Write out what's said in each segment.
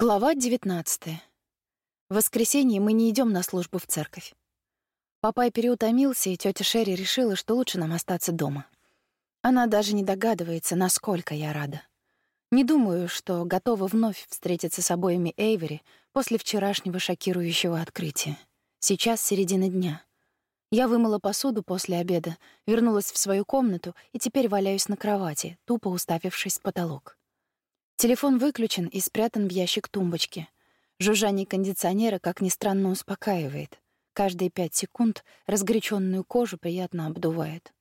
Глава 19. В воскресенье мы не идем на службу в церковь. Папай переутомился, и тетя Шерри решила, что лучше нам остаться дома. Она даже не догадывается, насколько я рада. Не думаю, что готова вновь встретиться с обоими Эйвери после вчерашнего шокирующего открытия. Сейчас середина дня. Я вымыла посуду после обеда, вернулась в свою комнату и теперь валяюсь на кровати, тупо уставившись в потолок. Телефон выключен и спрятан в ящик тумбочки. Жужжание кондиционера, как ни странно, успокаивает. Каждые пять секунд разгоряченную кожу приятно обдувает.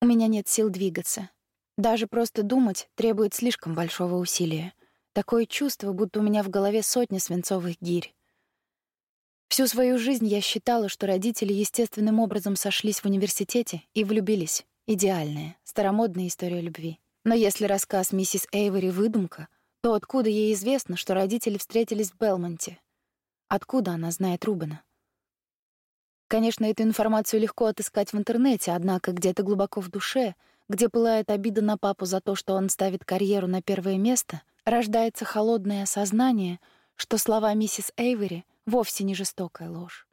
У меня нет сил двигаться. Даже просто думать требует слишком большого усилия. Такое чувство, будто у меня в голове сотня свинцовых гирь. Всю свою жизнь я считала, что родители естественным образом сошлись в университете и влюбились. Идеальная, старомодная история любви. Но если рассказ миссис Эйвори — выдумка — то откуда ей известно, что родители встретились в Белмонте? Откуда она знает Рубена? Конечно, эту информацию легко отыскать в интернете, однако где-то глубоко в душе, где пылает обида на папу за то, что он ставит карьеру на первое место, рождается холодное осознание, что слова миссис Эйвери вовсе не жестокая ложь.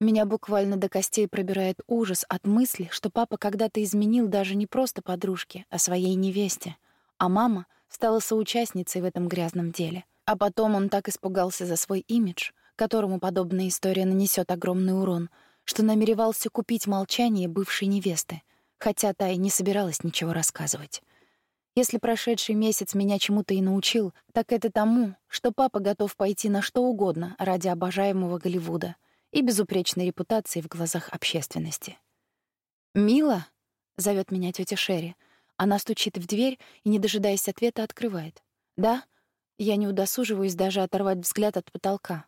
Меня буквально до костей пробирает ужас от мысли, что папа когда-то изменил даже не просто подружке, а своей невесте, а мама стала соучастницей в этом грязном деле. А потом он так испугался за свой имидж, которому подобная история нанесет огромный урон, что намеревался купить молчание бывшей невесты, хотя та и не собиралась ничего рассказывать. Если прошедший месяц меня чему-то и научил, так это тому, что папа готов пойти на что угодно ради обожаемого Голливуда и безупречной репутации в глазах общественности. «Мила?» — зовет меня тетя Шерри — она стучит в дверь и, не дожидаясь ответа, открывает. «Да?» Я не удосуживаюсь даже оторвать взгляд от потолка.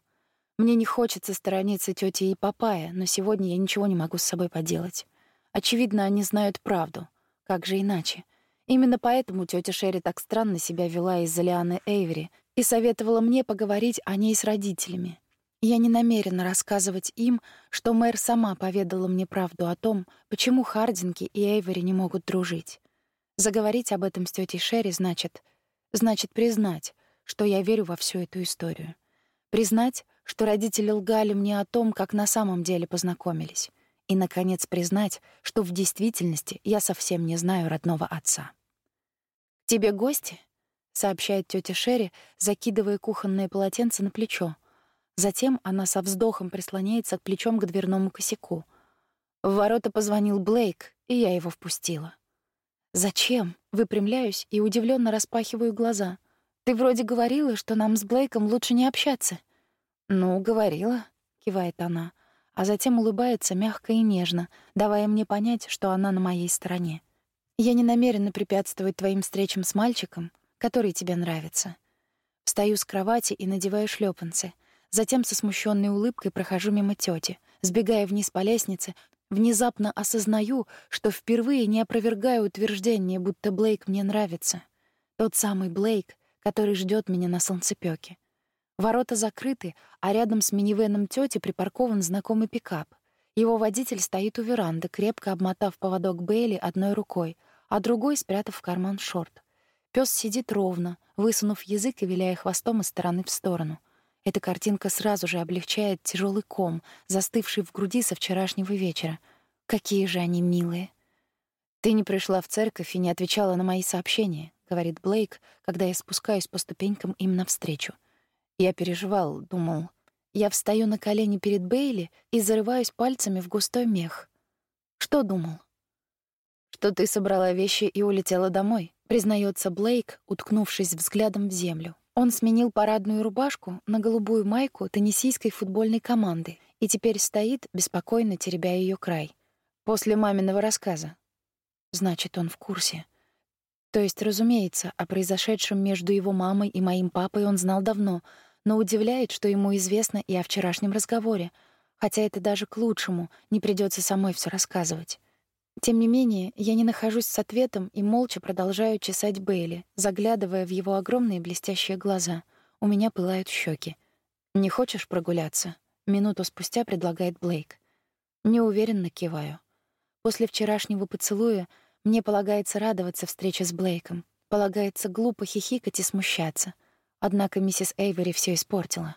Мне не хочется сторониться тети и папая, но сегодня я ничего не могу с собой поделать. Очевидно, они знают правду. Как же иначе? Именно поэтому тетя Шерри так странно себя вела из-за Лианы Эйвери и советовала мне поговорить о ней с родителями. Я не намерена рассказывать им, что мэр сама поведала мне правду о том, почему Хардинги и Эйвери не могут дружить. Заговорить об этом с тетей Шерри значит... Значит признать, что я верю во всю эту историю. Признать, что родители лгали мне о том, как на самом деле познакомились. И, наконец, признать, что в действительности я совсем не знаю родного отца. «Тебе гости?» — сообщает тетя Шерри, закидывая кухонное полотенце на плечо. Затем она со вздохом прислоняется к плечом к дверному косяку. В ворота позвонил Блейк, и я его впустила. «Зачем?» — выпрямляюсь и удивленно распахиваю глаза. «Ты вроде говорила, что нам с Блейком лучше не общаться». «Ну, говорила», — кивает она, а затем улыбается мягко и нежно, давая мне понять, что она на моей стороне. «Я не намерена препятствовать твоим встречам с мальчиком, который тебе нравится». Встаю с кровати и надеваю шлепанцы. Затем со смущенной улыбкой прохожу мимо тети, сбегая вниз по лестнице, Внезапно осознаю, что впервые не опровергаю утверждение, будто Блейк мне нравится. Тот самый Блейк, который ждет меня на солнцепёке. Ворота закрыты, а рядом с минивеном тёти припаркован знакомый пикап. Его водитель стоит у веранды, крепко обмотав поводок Бейли одной рукой, а другой спрятав в карман шорт. Пёс сидит ровно, высунув язык и виляя хвостом из стороны в сторону. Эта картинка сразу же облегчает тяжелый ком, застывший в груди со вчерашнего вечера. Какие же они милые. Ты не пришла в церковь и не отвечала на мои сообщения, говорит Блейк, когда я спускаюсь по ступенькам им навстречу. Я переживал, думал. Я встаю на колени перед Бейли и зарываюсь пальцами в густой мех. Что думал? Что ты собрала вещи и улетела домой, признается Блейк, уткнувшись взглядом в землю. Он сменил парадную рубашку на голубую майку теннисийской футбольной команды и теперь стоит, беспокойно теребя ее край. После маминого рассказа. Значит, он в курсе. То есть, разумеется, о произошедшем между его мамой и моим папой он знал давно, но удивляет, что ему известно и о вчерашнем разговоре, хотя это даже к лучшему, не придется самой все рассказывать. Тем не менее, я не нахожусь с ответом и молча продолжаю чесать Бейли, заглядывая в его огромные блестящие глаза. У меня пылают щеки. «Не хочешь прогуляться?» Минуту спустя предлагает Блейк. Неуверенно киваю. После вчерашнего поцелуя мне полагается радоваться встрече с Блейком. Полагается глупо хихикать и смущаться. Однако миссис Эйвери все испортила.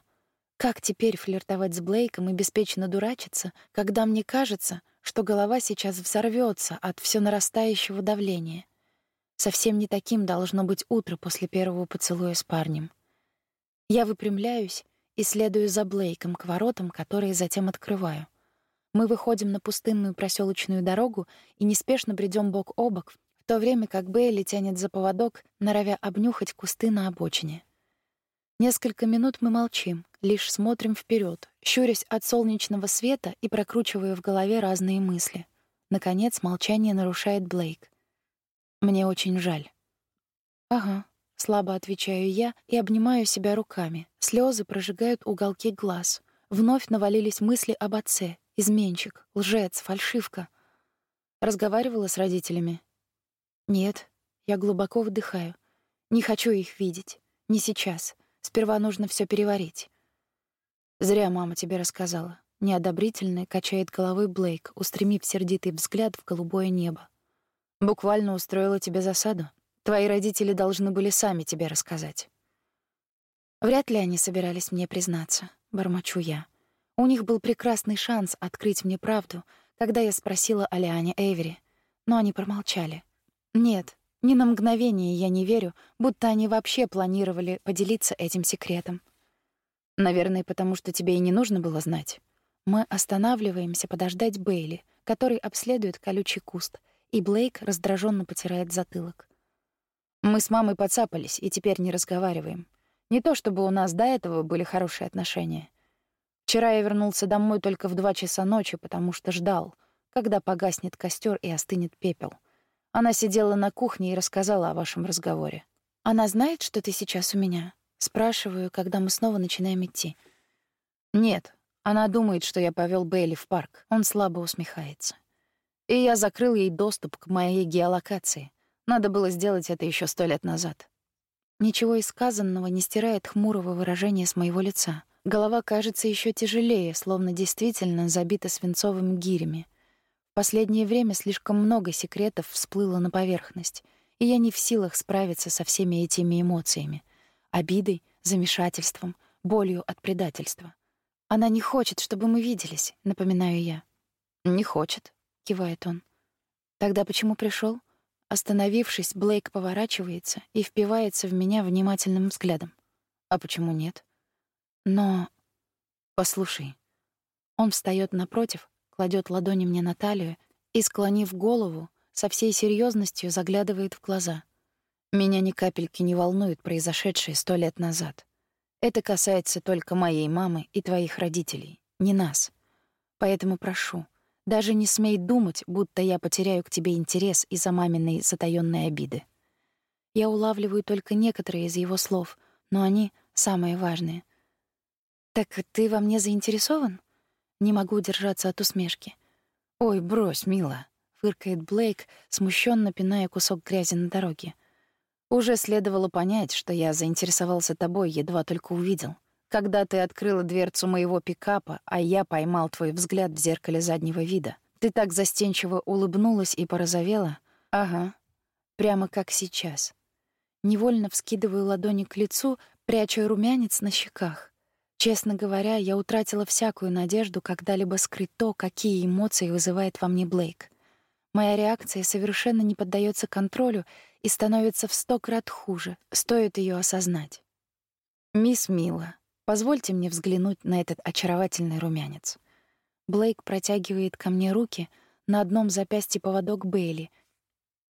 Как теперь флиртовать с Блейком и беспечно дурачиться, когда мне кажется, что голова сейчас взорвется от все нарастающего давления? Совсем не таким должно быть утро после первого поцелуя с парнем. Я выпрямляюсь и следую за Блейком к воротам, которые затем открываю. Мы выходим на пустынную проселочную дорогу и неспешно бредем бок о бок, в то время как Бейли тянет за поводок, норовя обнюхать кусты на обочине. Несколько минут мы молчим, лишь смотрим вперед, щурясь от солнечного света и прокручивая в голове разные мысли. Наконец, молчание нарушает Блейк. Мне очень жаль. Ага, слабо отвечаю я и обнимаю себя руками. Слезы прожигают уголки глаз. Вновь навалились мысли об отце. Изменщик, лжец, фальшивка. Разговаривала с родителями? Нет. Я глубоко вдыхаю. Не хочу их видеть. Не сейчас. Сперва нужно все переварить. Зря мама тебе рассказала. Неодобрительно качает головой Блейк, устремив сердитый взгляд в голубое небо. Буквально устроила тебе засаду. Твои родители должны были сами тебе рассказать. Вряд ли они собирались мне признаться, бормочу я. У них был прекрасный шанс открыть мне правду, когда я спросила о Лиане Эйвери, но они промолчали. Нет, ни на мгновение я не верю, будто они вообще планировали поделиться этим секретом. Наверное, потому что тебе и не нужно было знать. Мы останавливаемся подождать Бейли, который обследует колючий куст, и Блейк раздраженно потирает затылок. Мы с мамой подцапались и теперь не разговариваем. Не то чтобы у нас до этого были хорошие отношения. Вчера я вернулся домой только в два часа ночи, потому что ждал, когда погаснет костер и остынет пепел — она сидела на кухне и рассказала о вашем разговоре. Она знает, что ты сейчас у меня? Спрашиваю, когда мы снова начинаем идти. Нет, она думает, что я повел Бейли в парк. Он слабо усмехается. И я закрыл ей доступ к моей геолокации. Надо было сделать это еще сто лет назад. Ничего из сказанного не стирает хмурого выражения с моего лица. Голова кажется еще тяжелее, словно действительно забита свинцовыми гирями. Последнее время слишком много секретов всплыло на поверхность, и я не в силах справиться со всеми этими эмоциями: обидой, замешательством, болью от предательства. Она не хочет, чтобы мы виделись, напоминаю я. Не хочет, кивает он. Тогда почему пришел? Остановившись, Блейк поворачивается и впивается в меня внимательным взглядом. А почему нет? Но послушай. Он встает напротив, кладет ладони мне на талию и, склонив голову, со всей серьезностью заглядывает в глаза. Меня ни капельки не волнует произошедшее сто лет назад. Это касается только моей мамы и твоих родителей, не нас. Поэтому прошу, даже не смей думать, будто я потеряю к тебе интерес из-за маминой затаённой обиды. Я улавливаю только некоторые из его слов, но они самые важные. Так ты во мне заинтересован? Не могу удержаться от усмешки. «Ой, брось, мила», — фыркает Блейк, смущенно пиная кусок грязи на дороге. «Уже следовало понять, что я заинтересовался тобой, едва только увидел. Когда ты открыла дверцу моего пикапа, а я поймал твой взгляд в зеркале заднего вида. Ты так застенчиво улыбнулась и порозовела. Ага, прямо как сейчас». Невольно вскидываю ладони к лицу, пряча румянец на щеках. Честно говоря, я утратила всякую надежду когда-либо скрыть то, какие эмоции вызывает во мне Блейк. Моя реакция совершенно не поддается контролю и становится в сто крат хуже, стоит ее осознать. «Мисс Мила, позвольте мне взглянуть на этот очаровательный румянец». Блейк протягивает ко мне руки, на одном запястье поводок Бейли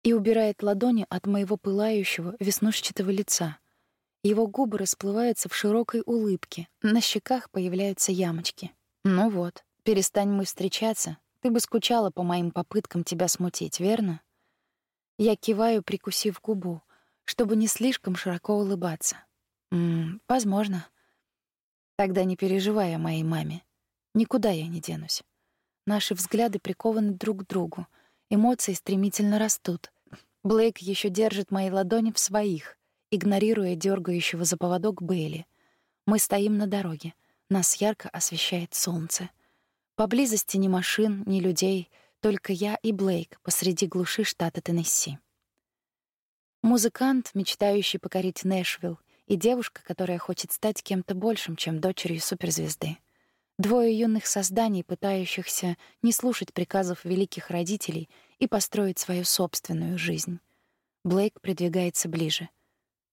и убирает ладони от моего пылающего веснушчатого лица — его губы расплываются в широкой улыбке, на щеках появляются ямочки. «Ну вот, перестань мы встречаться, ты бы скучала по моим попыткам тебя смутить, верно?» Я киваю, прикусив губу, чтобы не слишком широко улыбаться. «М возможно. Тогда не переживай о моей маме. Никуда я не денусь. Наши взгляды прикованы друг к другу, эмоции стремительно растут. Блейк еще держит мои ладони в своих, игнорируя дергающего за поводок Бейли. Мы стоим на дороге. Нас ярко освещает солнце. Поблизости ни машин, ни людей, только я и Блейк посреди глуши штата Теннесси. Музыкант, мечтающий покорить Нэшвилл и девушка, которая хочет стать кем-то большим, чем дочерью суперзвезды. Двое юных созданий, пытающихся не слушать приказов великих родителей и построить свою собственную жизнь. Блейк придвигается ближе.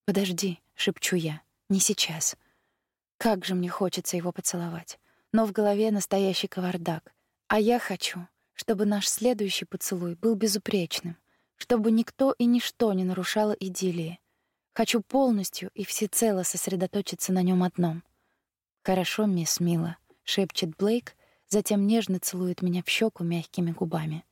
«Подожди», — шепчу я, — «не сейчас». Как же мне хочется его поцеловать. Но в голове настоящий кавардак. А я хочу, чтобы наш следующий поцелуй был безупречным, чтобы никто и ничто не нарушало идиллии. Хочу полностью и всецело сосредоточиться на нем одном. «Хорошо, мисс Мила», — шепчет Блейк, затем нежно целует меня в щеку мягкими губами.